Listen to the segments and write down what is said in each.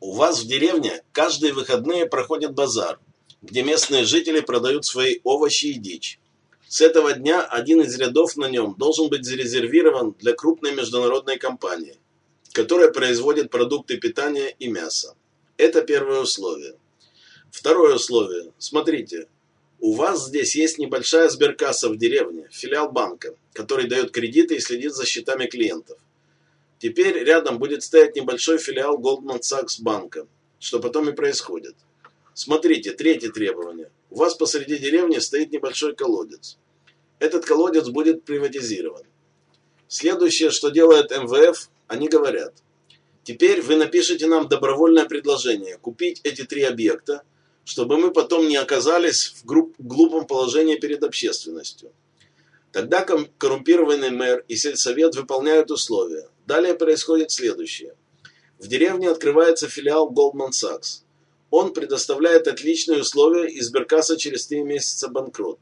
У вас в деревне каждые выходные проходит базар, где местные жители продают свои овощи и дичь. С этого дня один из рядов на нем должен быть зарезервирован для крупной международной компании, которая производит продукты питания и мясо. Это первое условие. Второе условие. Смотрите, у вас здесь есть небольшая сберкасса в деревне, филиал банка, который дает кредиты и следит за счетами клиентов. Теперь рядом будет стоять небольшой филиал Goldman Sachs банка, что потом и происходит. Смотрите, третье требование. У вас посреди деревни стоит небольшой колодец. Этот колодец будет приватизирован. Следующее, что делает МВФ, они говорят. Теперь вы напишите нам добровольное предложение купить эти три объекта, чтобы мы потом не оказались в глупом положении перед общественностью. Тогда коррумпированный мэр и сельсовет выполняют условия. Далее происходит следующее. В деревне открывается филиал Goldman Sachs. Он предоставляет отличные условия и сберкасса через три месяца банкрот.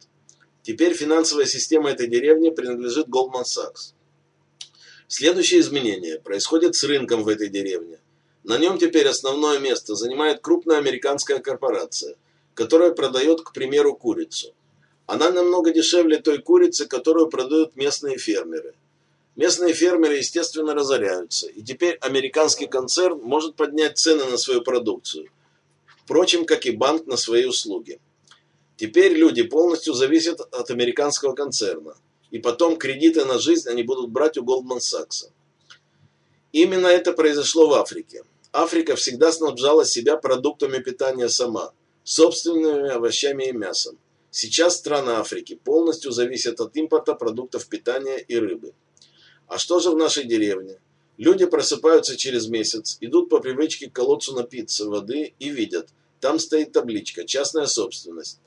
Теперь финансовая система этой деревни принадлежит Goldman Sachs. Следующее изменение происходит с рынком в этой деревне. На нем теперь основное место занимает крупная американская корпорация, которая продает, к примеру, курицу. Она намного дешевле той курицы, которую продают местные фермеры. Местные фермеры, естественно, разоряются, и теперь американский концерн может поднять цены на свою продукцию, впрочем, как и банк на свои услуги. Теперь люди полностью зависят от американского концерна, и потом кредиты на жизнь они будут брать у Goldman Sachs. Именно это произошло в Африке. Африка всегда снабжала себя продуктами питания сама, собственными овощами и мясом. Сейчас страны Африки полностью зависят от импорта продуктов питания и рыбы. А что же в нашей деревне? Люди просыпаются через месяц, идут по привычке к колодцу напиться воды и видят, там стоит табличка «Частная собственность».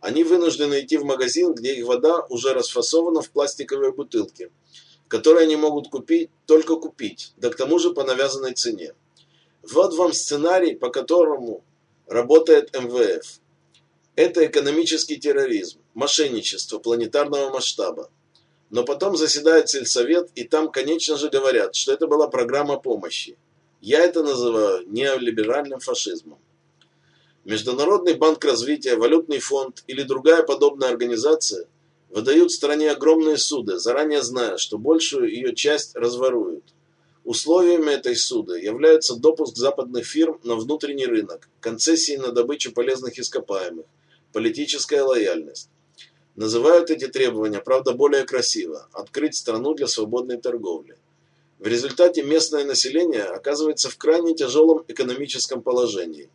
Они вынуждены идти в магазин, где их вода уже расфасована в пластиковые бутылки, которые они могут купить, только купить, да к тому же по навязанной цене. Вот вам сценарий, по которому работает МВФ. Это экономический терроризм, мошенничество планетарного масштаба. Но потом заседает сельсовет, и там, конечно же, говорят, что это была программа помощи. Я это называю неолиберальным фашизмом. Международный банк развития, валютный фонд или другая подобная организация выдают стране огромные суды, заранее зная, что большую ее часть разворуют. Условиями этой суды являются допуск западных фирм на внутренний рынок, концессии на добычу полезных ископаемых, политическая лояльность. Называют эти требования, правда, более красиво – открыть страну для свободной торговли. В результате местное население оказывается в крайне тяжелом экономическом положении.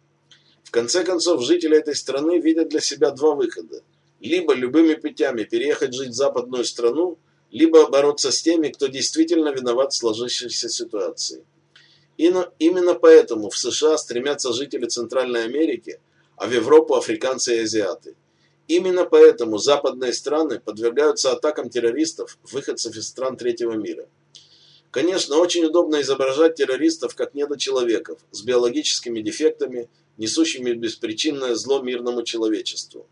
В конце концов, жители этой страны видят для себя два выхода. Либо любыми путями переехать жить в западную страну, либо бороться с теми, кто действительно виноват в сложившейся ситуации. И именно поэтому в США стремятся жители Центральной Америки, а в Европу африканцы и азиаты. Именно поэтому западные страны подвергаются атакам террористов, выходцев из стран третьего мира. Конечно, очень удобно изображать террористов как недочеловеков, с биологическими дефектами, несущими беспричинное зло мирному человечеству.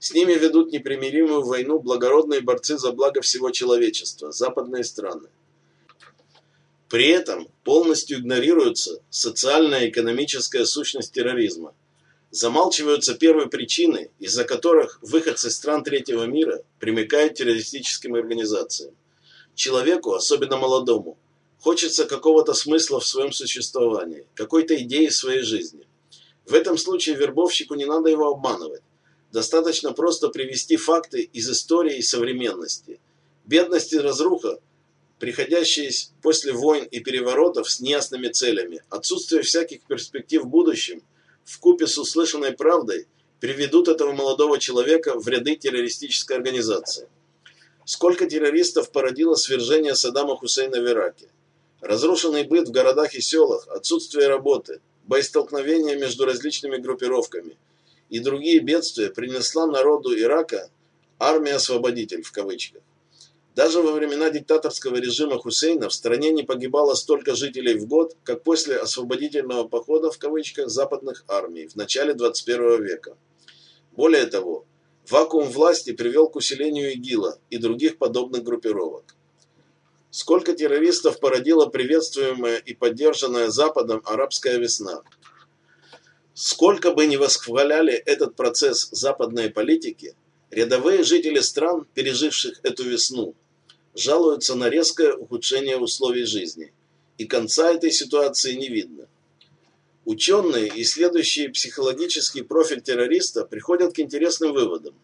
С ними ведут непримиримую войну благородные борцы за благо всего человечества, западные страны. При этом полностью игнорируется социальная и экономическая сущность терроризма. Замалчиваются первые причины, из-за которых выходцы стран третьего мира примыкают террористическим организациям. Человеку, особенно молодому, хочется какого-то смысла в своем существовании, какой-то идеи в своей жизни. В этом случае вербовщику не надо его обманывать. Достаточно просто привести факты из истории и современности. Бедность и разруха, приходящие после войн и переворотов с неясными целями, отсутствие всяких перспектив в будущем, вкупе с услышанной правдой, приведут этого молодого человека в ряды террористической организации. Сколько террористов породило свержение Саддама Хусейна в Ираке? Разрушенный быт в городах и селах, отсутствие работы, боестолкновения между различными группировками – и другие бедствия принесла народу Ирака «армия-освободитель» в кавычках. Даже во времена диктаторского режима Хусейна в стране не погибало столько жителей в год, как после освободительного похода в кавычках западных армий в начале 21 века. Более того, вакуум власти привел к усилению ИГИЛа и других подобных группировок. Сколько террористов породила приветствуемая и поддержанная Западом арабская весна – Сколько бы ни восхваляли этот процесс западной политики, рядовые жители стран, переживших эту весну, жалуются на резкое ухудшение условий жизни, и конца этой ситуации не видно. Ученые, исследующие психологический профиль террориста, приходят к интересным выводам.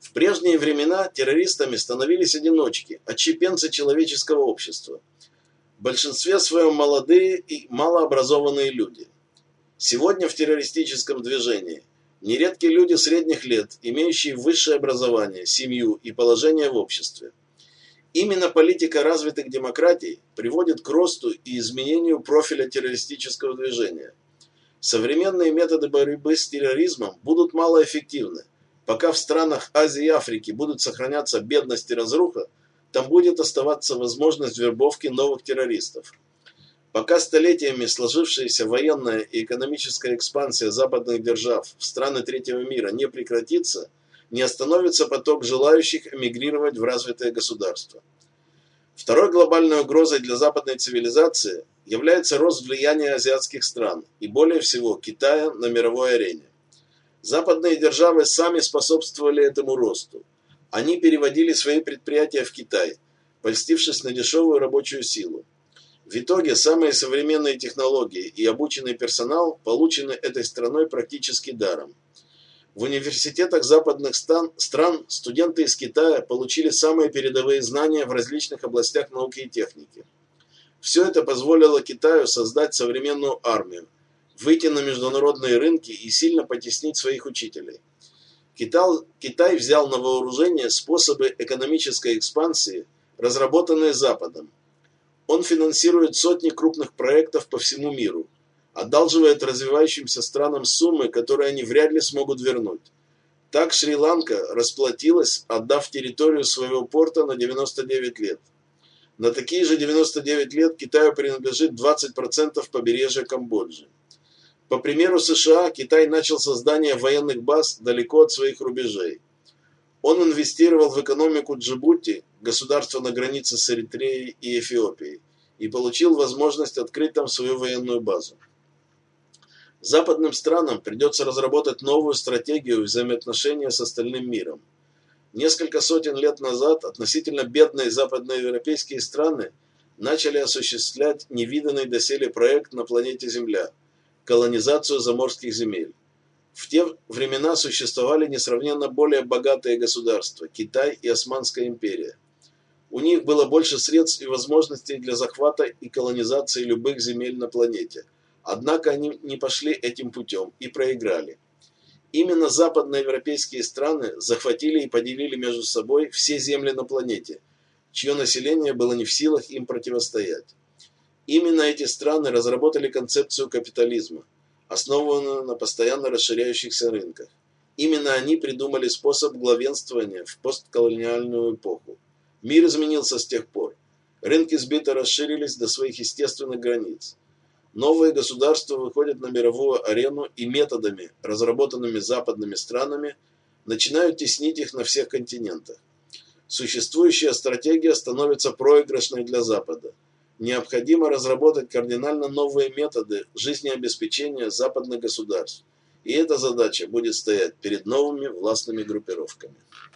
В прежние времена террористами становились одиночки, отщепенцы человеческого общества. В большинстве своем молодые и малообразованные люди. Сегодня в террористическом движении нередки люди средних лет, имеющие высшее образование, семью и положение в обществе. Именно политика развитых демократий приводит к росту и изменению профиля террористического движения. Современные методы борьбы с терроризмом будут малоэффективны. Пока в странах Азии и Африки будут сохраняться бедность и разруха, там будет оставаться возможность вербовки новых террористов. Пока столетиями сложившаяся военная и экономическая экспансия западных держав в страны третьего мира не прекратится, не остановится поток желающих эмигрировать в развитые государства. Второй глобальной угрозой для западной цивилизации является рост влияния азиатских стран и более всего Китая на мировой арене. Западные державы сами способствовали этому росту. Они переводили свои предприятия в Китай, польстившись на дешевую рабочую силу. В итоге самые современные технологии и обученный персонал получены этой страной практически даром. В университетах западных стран студенты из Китая получили самые передовые знания в различных областях науки и техники. Все это позволило Китаю создать современную армию, выйти на международные рынки и сильно потеснить своих учителей. Китай, Китай взял на вооружение способы экономической экспансии, разработанные Западом, он финансирует сотни крупных проектов по всему миру, одалживает развивающимся странам суммы, которые они вряд ли смогут вернуть. Так Шри-Ланка расплатилась, отдав территорию своего порта на 99 лет. На такие же 99 лет Китаю принадлежит 20% побережья Камбоджи. По примеру США, Китай начал создание военных баз далеко от своих рубежей. Он инвестировал в экономику Джибути, государства на границе с Эритреей и Эфиопией, и получил возможность открыть там свою военную базу. Западным странам придется разработать новую стратегию взаимоотношения с остальным миром. Несколько сотен лет назад относительно бедные западноевропейские страны начали осуществлять невиданный доселе проект на планете Земля – колонизацию заморских земель. В те времена существовали несравненно более богатые государства – Китай и Османская империя. У них было больше средств и возможностей для захвата и колонизации любых земель на планете. Однако они не пошли этим путем и проиграли. Именно западноевропейские страны захватили и поделили между собой все земли на планете, чье население было не в силах им противостоять. Именно эти страны разработали концепцию капитализма – основанную на постоянно расширяющихся рынках. Именно они придумали способ главенствования в постколониальную эпоху. Мир изменился с тех пор. Рынки сбыта расширились до своих естественных границ. Новые государства выходят на мировую арену и методами, разработанными западными странами, начинают теснить их на всех континентах. Существующая стратегия становится проигрышной для Запада необходимо разработать кардинально новые методы жизнеобеспечения западных государств. И эта задача будет стоять перед новыми властными группировками.